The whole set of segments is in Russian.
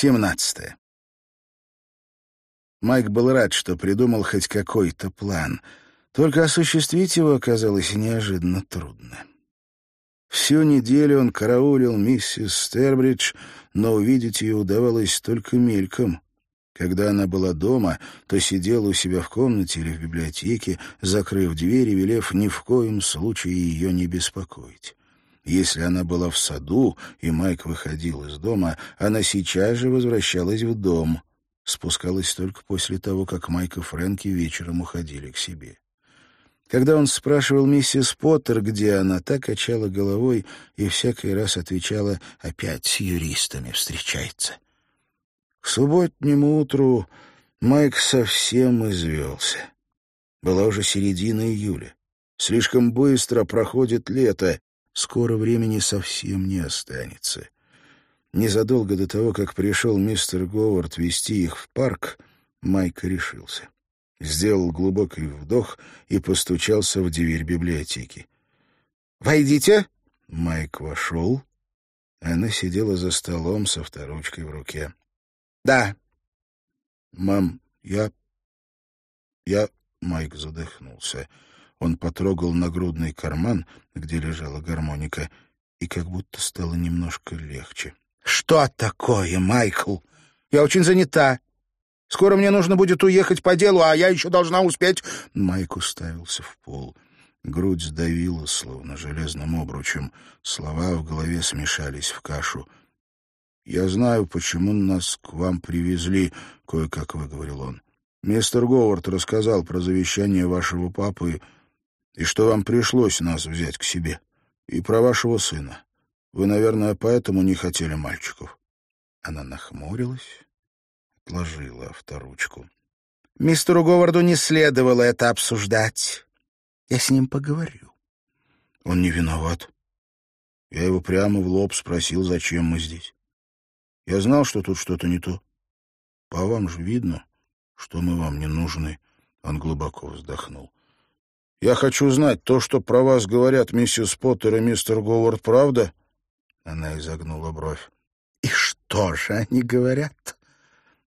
17. Майк был рад, что придумал хоть какой-то план, только осуществить его оказалось неожиданно трудно. Всю неделю он караулил миссис Стербридж, но увидеть ее удавалось только мельком. Когда она была дома, то сидела у себя в комнате или в библиотеке, закрыв дверь и велев ни в коем случае ее не беспокоить. Если она была в саду, и Майк выходил из дома, она сейчас же возвращалась в дом. Спускалась только после того, как Майк и Фрэнки вечером уходили к себе. Когда он спрашивал миссис Поттер, где она, так качала головой и всякий раз отвечала «опять с юристами встречается». К субботнему утру Майк совсем извелся. Была уже середина июля. Слишком быстро проходит лето, Скоро времени совсем не останется. Незадолго до того, как пришел мистер Говард вести их в парк, Майк решился. Сделал глубокий вдох и постучался в дверь библиотеки. «Войдите!» Майк вошел. Она сидела за столом со вторучкой в руке. «Да». «Мам, я... я...» Майк задохнулся. Он потрогал нагрудный карман, где лежала гармоника, и как будто стало немножко легче. «Что такое, Майкл? Я очень занята. Скоро мне нужно будет уехать по делу, а я еще должна успеть...» Майк уставился в пол. Грудь сдавила, словно железным обручем. Слова в голове смешались в кашу. «Я знаю, почему нас к вам привезли», — кое-как выговорил он. «Мистер Говард рассказал про завещание вашего папы и что вам пришлось нас взять к себе, и про вашего сына. Вы, наверное, поэтому не хотели мальчиков». Она нахмурилась, отложила авторучку. «Мистеру Говарду не следовало это обсуждать. Я с ним поговорю». «Он не виноват. Я его прямо в лоб спросил, зачем мы здесь. Я знал, что тут что-то не то. По вам же видно, что мы вам не нужны». Он глубоко вздохнул. Я хочу знать, то, что про вас говорят миссис Поттер и мистер Говард, правда?» Она изогнула бровь. «И что же они говорят?»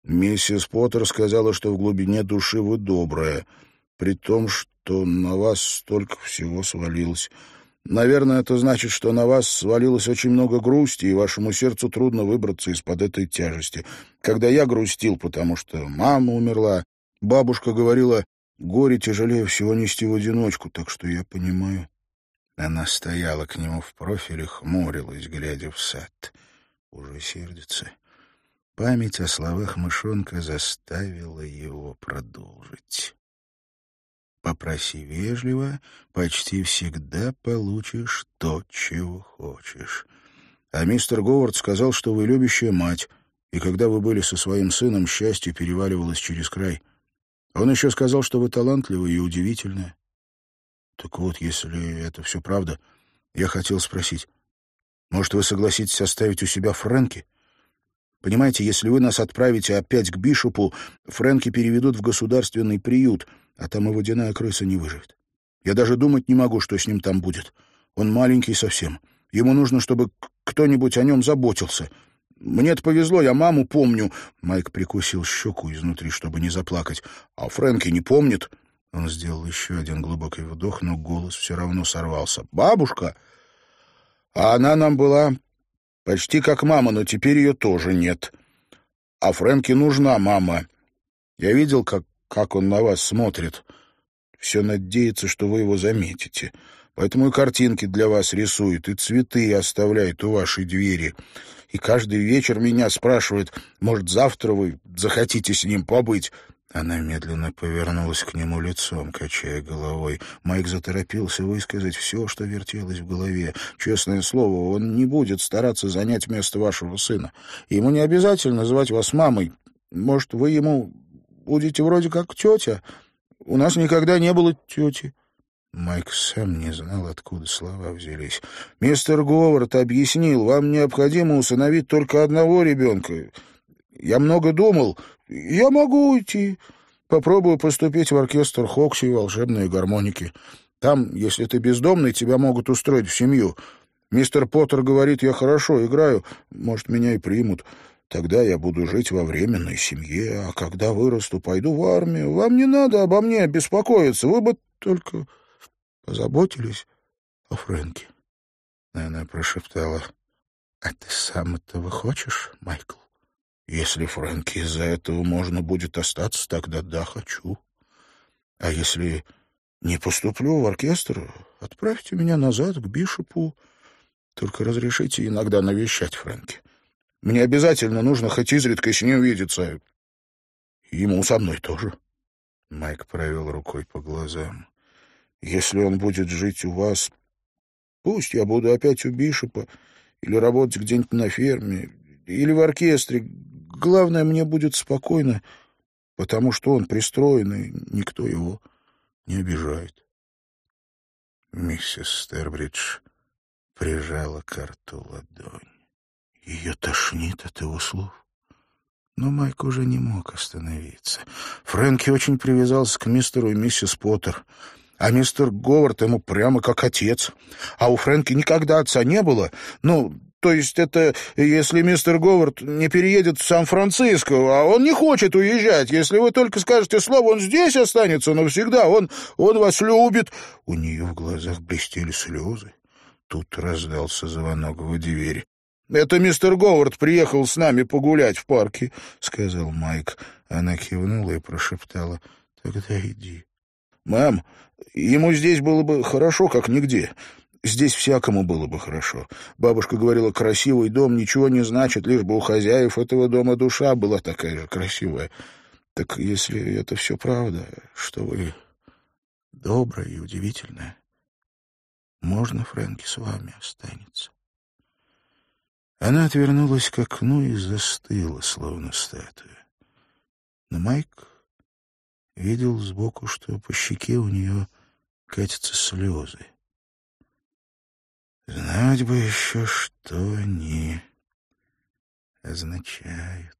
«Миссис Поттер сказала, что в глубине души вы добрая, при том, что на вас столько всего свалилось. Наверное, это значит, что на вас свалилось очень много грусти, и вашему сердцу трудно выбраться из-под этой тяжести. Когда я грустил, потому что мама умерла, бабушка говорила, Горе тяжелее всего нести в одиночку, так что я понимаю. Она стояла к нему в профиле, хмурилась, глядя в сад. Уже сердится. Память о словах мышонка заставила его продолжить. Попроси вежливо, почти всегда получишь то, чего хочешь. А мистер Говард сказал, что вы любящая мать, и когда вы были со своим сыном, счастье переваливалось через край — он еще сказал, что вы талантливы и удивительны. Так вот, если это все правда, я хотел спросить, может, вы согласитесь оставить у себя Фрэнки? Понимаете, если вы нас отправите опять к Бишопу, Фрэнки переведут в государственный приют, а там и водяная крыса не выживет. Я даже думать не могу, что с ним там будет. Он маленький совсем. Ему нужно, чтобы кто-нибудь о нем заботился. Мне-то повезло, я маму помню. Майк прикусил щеку изнутри, чтобы не заплакать. А Фрэнки не помнит. Он сделал еще один глубокий вдох, но голос все равно сорвался. «Бабушка! А она нам была почти как мама, но теперь ее тоже нет. А Фрэнки нужна мама. Я видел, как, как он на вас смотрит. Все надеется, что вы его заметите. Поэтому и картинки для вас рисует, и цветы оставляет у вашей двери и каждый вечер меня спрашивает, может, завтра вы захотите с ним побыть. Она медленно повернулась к нему лицом, качая головой. Майк заторопился высказать все, что вертелось в голове. Честное слово, он не будет стараться занять место вашего сына. Ему не обязательно звать вас мамой. Может, вы ему будете вроде как тетя? У нас никогда не было тети. Майк сам не знал, откуда слова взялись. «Мистер Говард объяснил, вам необходимо усыновить только одного ребенка. Я много думал. Я могу уйти. Попробую поступить в оркестр Хокси и волшебные гармоники. Там, если ты бездомный, тебя могут устроить в семью. Мистер Поттер говорит, я хорошо играю. Может, меня и примут. Тогда я буду жить во временной семье, а когда вырасту, пойду в армию. Вам не надо обо мне беспокоиться, вы бы только позаботились о Фрэнке. Она прошептала, — А ты сам этого хочешь, Майкл? Если Фрэнки из-за этого можно будет остаться, тогда да, хочу. А если не поступлю в оркестр, отправьте меня назад к Бишопу. Только разрешите иногда навещать Фрэнки. Мне обязательно нужно хоть изредка с ним видеться. Ему со мной тоже. Майк провел рукой по глазам. Если он будет жить у вас, пусть я буду опять у Бишопа или работать где-нибудь на ферме, или в оркестре. Главное, мне будет спокойно, потому что он пристроен, и никто его не обижает. Миссис Стербридж прижала к рту ладонь. Ее тошнит от его слов. Но Майк уже не мог остановиться. Фрэнки очень привязался к мистеру и миссис Поттер. А мистер Говард ему прямо как отец. А у Фрэнки никогда отца не было. Ну, то есть это если мистер Говард не переедет в Сан-Франциско, а он не хочет уезжать. Если вы только скажете слово, он здесь останется навсегда. Он, он вас любит. У нее в глазах блестели слезы. Тут раздался звонок в двери. «Это мистер Говард приехал с нами погулять в парке», — сказал Майк. Она кивнула и прошептала. «Тогда иди». «Мэм, ему здесь было бы хорошо, как нигде. Здесь всякому было бы хорошо. Бабушка говорила, красивый дом ничего не значит, лишь бы у хозяев этого дома душа была такая же красивая. Так если это все правда, что вы добрая и удивительная, можно Фрэнки с вами останется. Она отвернулась к окну и застыла, словно статуя. Но Майк видел сбоку, что по щеке у нее катятся слезы. Знать бы еще, что они означают.